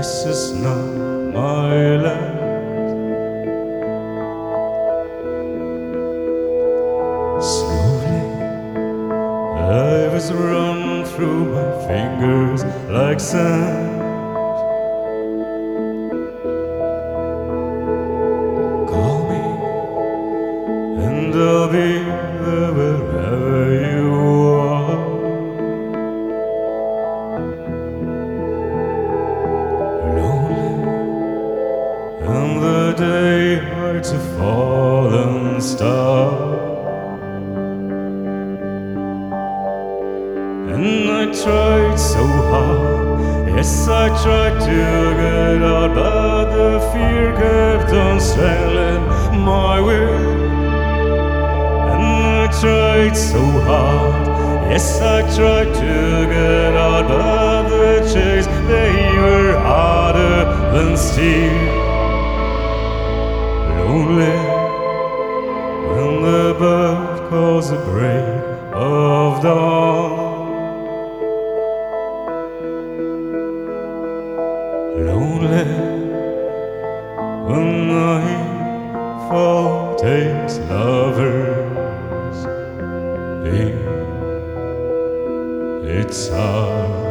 This is not my land. Slowly, life is run through my fingers like sand. Day hides a fallen star. And I tried so hard, yes, I tried to get out, but the fear kept on strangling my will. And I tried so hard, yes, I tried to get out, but the chains they were harder than steel. Lonely when the bird calls the break of dawn. lonely when nightfall takes lovers in its arms.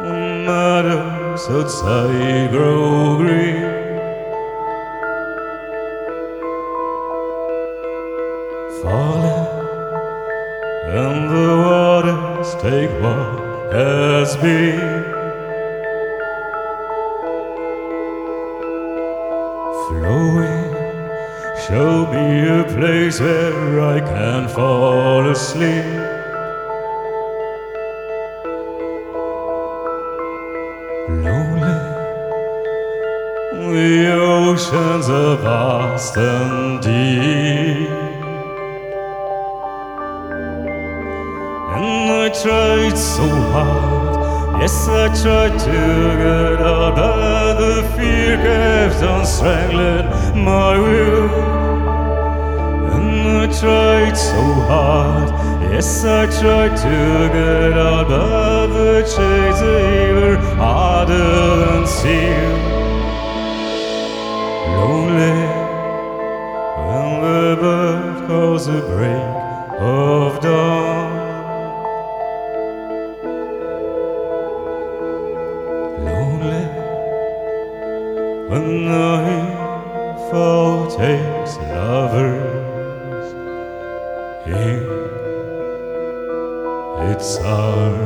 Meadows outside grow green. Falling, and the waters take what has been. Flowing, show me a place where I can fall asleep. The oceans are vast and deep. And I tried so hard, yes, I tried to get out, but the fear kept on strangling my will. And I tried so hard, yes, I tried to get out, but the chains they were harder than the break of dawn. Lonely when the nightfall takes lovers in its arms.